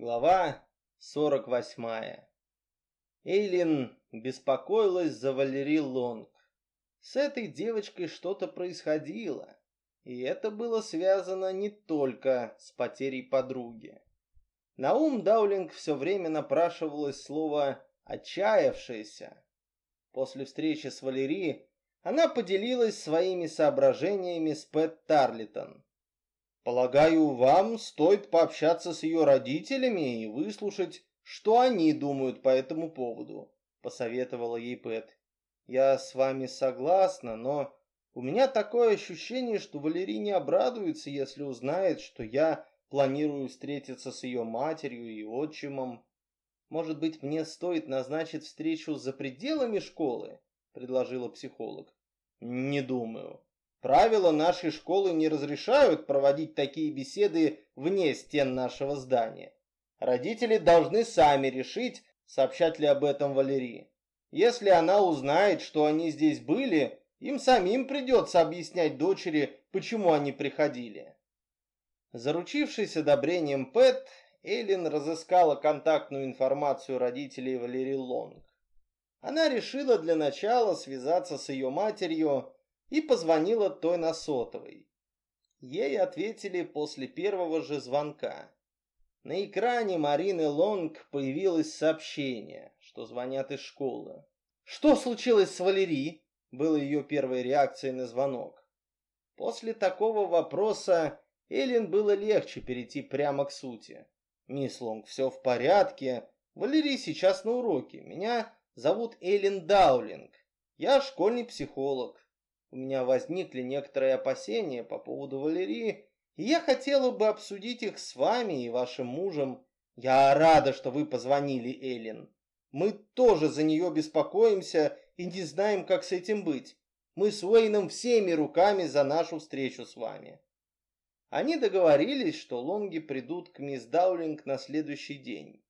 Глава 48. Эйлин беспокоилась за Валери Лонг. С этой девочкой что-то происходило, и это было связано не только с потерей подруги. На ум Даулинг все время напрашивалось слово «отчаявшаяся». После встречи с Валери она поделилась своими соображениями с Пэт Тарлитон. Полагаю, вам стоит пообщаться с ее родителями и выслушать, что они думают по этому поводу, посоветовала ей Пэт. Я с вами согласна, но у меня такое ощущение, что Валерий не обрадуется, если узнает, что я планирую встретиться с ее матерью и отчимом. Может быть, мне стоит назначить встречу за пределами школы, предложила психолог. Не думаю. Правила нашей школы не разрешают проводить такие беседы вне стен нашего здания. Родители должны сами решить, сообщать ли об этом Валерии. Если она узнает, что они здесь были, им самим придется объяснять дочери, почему они приходили. Заручившись одобрением Пэт, Эйлин разыскала контактную информацию родителей Валерии Лонг. Она решила для начала связаться с ее матерью и позвонила той на сотовой. Ей ответили после первого же звонка. На экране Марины Лонг появилось сообщение, что звонят из школы. «Что случилось с Валерией?» была ее первой реакцией на звонок. После такого вопроса Эллен было легче перейти прямо к сути. «Мисс Лонг, все в порядке. Валерий сейчас на уроке. Меня зовут Эллен Даулинг. Я школьный психолог. У меня возникли некоторые опасения по поводу Валерии, и я хотела бы обсудить их с вами и вашим мужем. Я рада, что вы позвонили, Эллен. Мы тоже за нее беспокоимся и не знаем, как с этим быть. Мы с Уэйном всеми руками за нашу встречу с вами. Они договорились, что Лонги придут к мисс Даулинг на следующий день.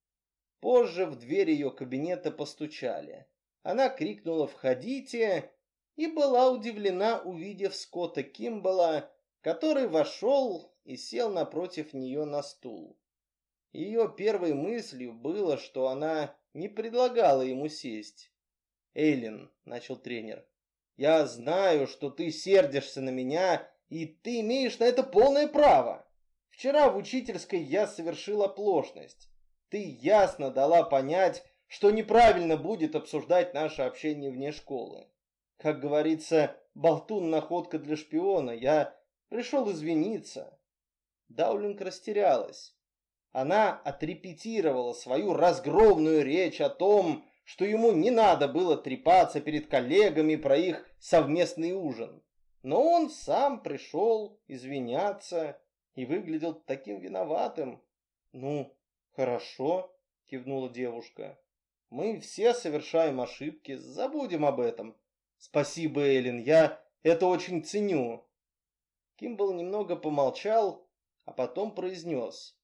Позже в дверь ее кабинета постучали. Она крикнула «Входите!» И была удивлена, увидев Скотта Кимбала, который вошел и сел напротив нее на стул. Ее первой мыслью было, что она не предлагала ему сесть. «Эйлин», — начал тренер, — «я знаю, что ты сердишься на меня, и ты имеешь на это полное право. Вчера в учительской я совершил оплошность. Ты ясно дала понять, что неправильно будет обсуждать наше общение вне школы. Как говорится, болтун находка для шпиона. Я пришел извиниться. Даулинг растерялась. Она отрепетировала свою разгромную речь о том, что ему не надо было трепаться перед коллегами про их совместный ужин. Но он сам пришел извиняться и выглядел таким виноватым. «Ну, хорошо», — кивнула девушка. «Мы все совершаем ошибки, забудем об этом. Спасибо, Эллен, я это очень ценю. Кимбл немного помолчал, а потом произнес.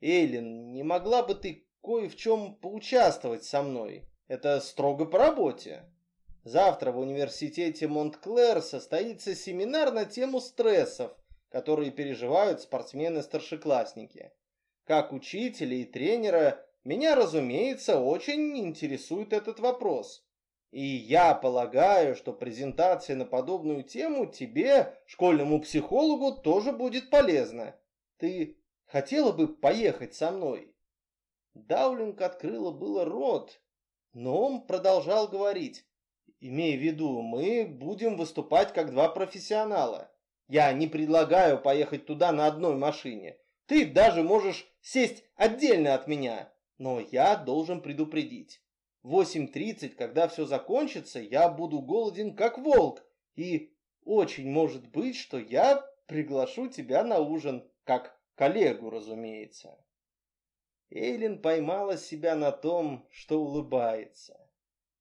Эйлин, не могла бы ты кое в чем поучаствовать со мной? Это строго по работе. Завтра в университете Монтклер состоится семинар на тему стрессов, которые переживают спортсмены-старшеклассники. Как учителя и тренера, меня, разумеется, очень интересует этот вопрос. И я полагаю, что презентация на подобную тему тебе, школьному психологу, тоже будет полезна. Ты хотела бы поехать со мной?» Даулинг открыла было рот, но он продолжал говорить. «Имей в виду, мы будем выступать как два профессионала. Я не предлагаю поехать туда на одной машине. Ты даже можешь сесть отдельно от меня, но я должен предупредить. 8.30, когда все закончится, я буду голоден как волк. И очень может быть, что я приглашу тебя на ужин, как коллегу, разумеется. Эйлин поймала себя на том, что улыбается.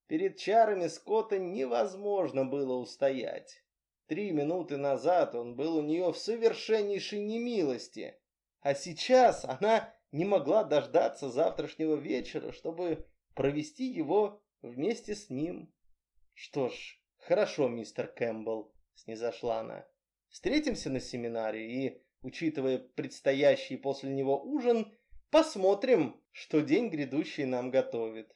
Перед чарами Скотта невозможно было устоять. Три минуты назад он был у нее в совершеннейшей немилости, а сейчас она не могла дождаться завтрашнего вечера, чтобы провести его вместе с ним. Что ж, хорошо, мистер Кэмпбелл, снизошла она. Встретимся на семинаре и, учитывая предстоящий после него ужин, Посмотрим, что день грядущий нам готовит.